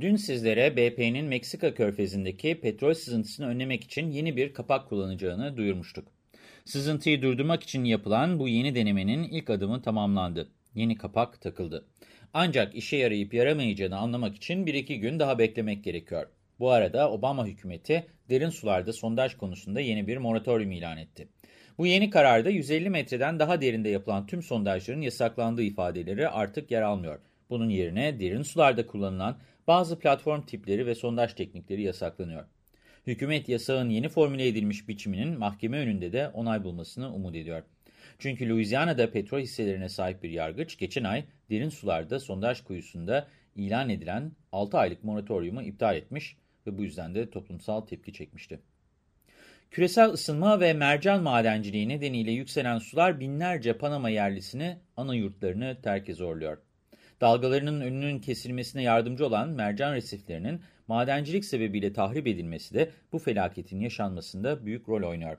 Dün sizlere BP'nin Meksika körfezindeki petrol sızıntısını önlemek için yeni bir kapak kullanacağını duyurmuştuk. Sızıntıyı durdurmak için yapılan bu yeni denemenin ilk adımı tamamlandı. Yeni kapak takıldı. Ancak işe yarayıp yaramayacağını anlamak için bir iki gün daha beklemek gerekiyor. Bu arada Obama hükümeti derin sularda sondaj konusunda yeni bir moratorium ilan etti. Bu yeni kararda 150 metreden daha derinde yapılan tüm sondajların yasaklandığı ifadeleri artık yer almıyor. Bunun yerine derin sularda kullanılan bazı platform tipleri ve sondaj teknikleri yasaklanıyor. Hükümet yasağın yeni formüle edilmiş biçiminin mahkeme önünde de onay bulmasını umut ediyor. Çünkü Louisiana'da petrol hisselerine sahip bir yargıç geçen ay derin sularda sondaj kuyusunda ilan edilen 6 aylık moratoriumu iptal etmiş ve bu yüzden de toplumsal tepki çekmişti. Küresel ısınma ve mercan madenciliği nedeniyle yükselen sular binlerce Panama yerlisini ana yurtlarını terk zorluyor. Dalgalarının önünün kesilmesine yardımcı olan mercan resiflerinin madencilik sebebiyle tahrip edilmesi de bu felaketin yaşanmasında büyük rol oynuyor.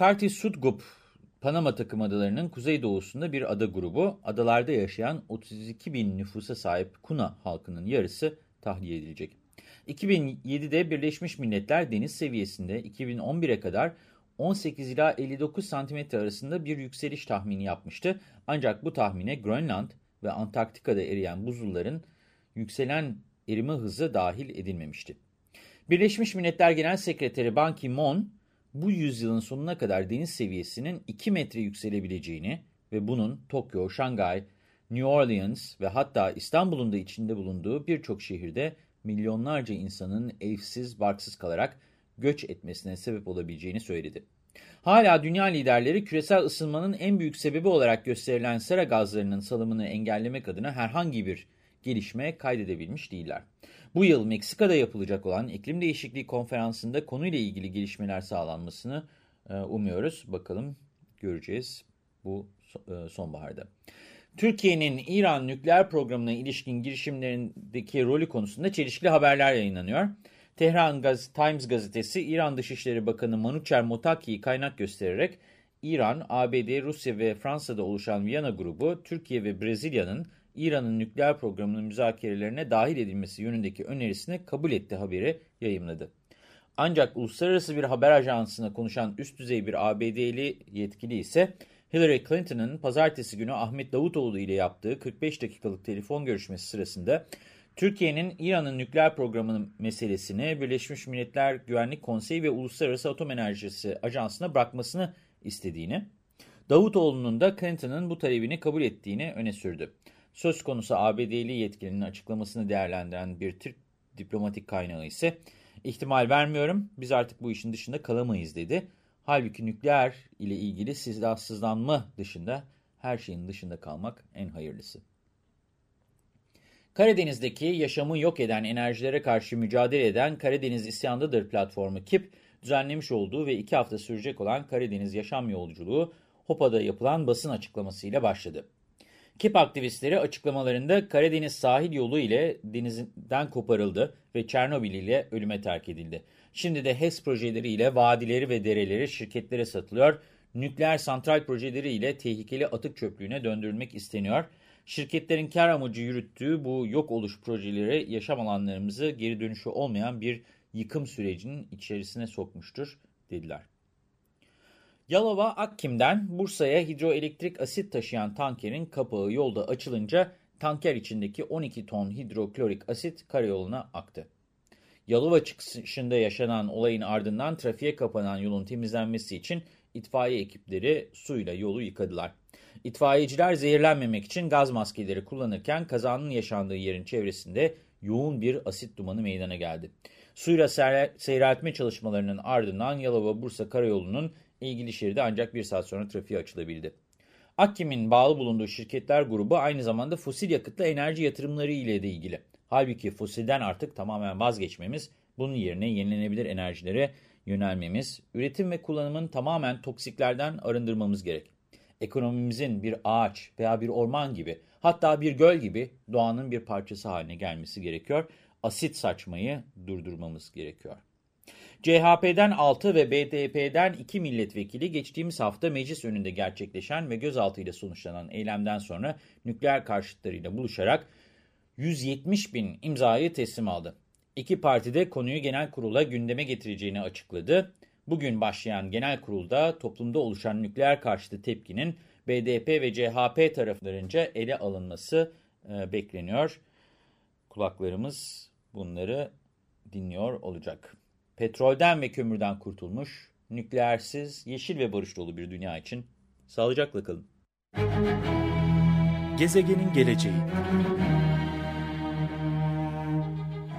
Carti Sudgup, Panama takım adalarının kuzeydoğusunda bir ada grubu, adalarda yaşayan 32 bin nüfusa sahip Kuna halkının yarısı tahliye edilecek. 2007'de Birleşmiş Milletler deniz seviyesinde 2011'e kadar 18 ila 59 santimetre arasında bir yükseliş tahmini yapmıştı. Ancak bu tahmine Grönland, ve Antarktika'da eriyen buzulların yükselen erime hızı dahil edilmemişti. Birleşmiş Milletler Genel Sekreteri Ban Ki-moon, bu yüzyılın sonuna kadar deniz seviyesinin 2 metre yükselebileceğini ve bunun Tokyo, Şangay, New Orleans ve hatta İstanbul'un da içinde bulunduğu birçok şehirde milyonlarca insanın evsiz, barksız kalarak göç etmesine sebep olabileceğini söyledi. Hala dünya liderleri küresel ısınmanın en büyük sebebi olarak gösterilen sera gazlarının salımını engellemek adına herhangi bir gelişme kaydedebilmiş değiller. Bu yıl Meksika'da yapılacak olan iklim değişikliği konferansında konuyla ilgili gelişmeler sağlanmasını e, umuyoruz. Bakalım göreceğiz bu e, sonbaharda. Türkiye'nin İran nükleer programına ilişkin girişimlerindeki rolü konusunda çelişkili haberler yayınlanıyor. Tehran Gaz Times gazetesi İran Dışişleri Bakanı Manucher Motaki'yi kaynak göstererek İran, ABD, Rusya ve Fransa'da oluşan Viyana grubu Türkiye ve Brezilya'nın İran'ın nükleer programının müzakerelerine dahil edilmesi yönündeki önerisini kabul etti haberi yayımladı. Ancak uluslararası bir haber ajansına konuşan üst düzey bir ABD'li yetkili ise Hillary Clinton'ın pazartesi günü Ahmet Davutoğlu ile yaptığı 45 dakikalık telefon görüşmesi sırasında Türkiye'nin İran'ın nükleer programının meselesini Birleşmiş Milletler Güvenlik Konseyi ve Uluslararası Atom Enerjisi Ajansı'na bırakmasını istediğini, Davutoğlu'nun da Clinton'ın bu talebini kabul ettiğini öne sürdü. Söz konusu ABD'li yetkilinin açıklamasını değerlendiren bir Türk diplomatik kaynağı ise ihtimal vermiyorum biz artık bu işin dışında kalamayız dedi. Halbuki nükleer ile ilgili silahsızlanma dışında her şeyin dışında kalmak en hayırlısı. Karadeniz'deki yaşamı yok eden enerjilere karşı mücadele eden Karadeniz İsyandıdır platformu KİP, düzenlemiş olduğu ve iki hafta sürecek olan Karadeniz Yaşam Yolculuğu HOPA'da yapılan basın açıklamasıyla başladı. KİP aktivistleri açıklamalarında Karadeniz sahil yolu ile denizden koparıldı ve Çernobil ile ölüme terk edildi. Şimdi de HES projeleri ile vadileri ve dereleri şirketlere satılıyor, nükleer santral projeleri ile tehlikeli atık çöplüğüne döndürülmek isteniyor Şirketlerin kar amacı yürüttüğü bu yok oluş projeleri yaşam alanlarımızı geri dönüşü olmayan bir yıkım sürecinin içerisine sokmuştur dediler. Yalova Akkim'den Bursa'ya hidroelektrik asit taşıyan tankerin kapağı yolda açılınca tanker içindeki 12 ton hidroklorik asit karayoluna aktı. Yalova çıkışında yaşanan olayın ardından trafiğe kapanan yolun temizlenmesi için itfaiye ekipleri suyla yolu yıkadılar. İtfaiyeciler zehirlenmemek için gaz maskeleri kullanırken kazanın yaşandığı yerin çevresinde yoğun bir asit dumanı meydana geldi. Suyla seyreltme çalışmalarının ardından Yalova-Bursa Karayolu'nun ilgili şeridi ancak bir saat sonra trafiğe açılabildi. Akkim'in bağlı bulunduğu şirketler grubu aynı zamanda fosil yakıtlı enerji yatırımları ile de ilgili. Halbuki fosilden artık tamamen vazgeçmemiz Bunun yerine yenilenebilir enerjilere yönelmemiz, üretim ve kullanımın tamamen toksiklerden arındırmamız gerek. Ekonomimizin bir ağaç veya bir orman gibi, hatta bir göl gibi doğanın bir parçası haline gelmesi gerekiyor. Asit saçmayı durdurmamız gerekiyor. CHP'den 6 ve BDP'den 2 milletvekili geçtiğimiz hafta meclis önünde gerçekleşen ve gözaltıyla sonuçlanan eylemden sonra nükleer karşıtlarıyla buluşarak 170 bin imzayı teslim aldı. İki parti de konuyu genel kurula gündeme getireceğini açıkladı. Bugün başlayan genel kurulda toplumda oluşan nükleer karşıtı tepkinin BDP ve CHP taraflarınca ele alınması e, bekleniyor. Kulaklarımız bunları dinliyor olacak. Petrolden ve kömürden kurtulmuş, nükleersiz, yeşil ve barış dolu bir dünya için sağlıcakla kalın. Gezegenin geleceği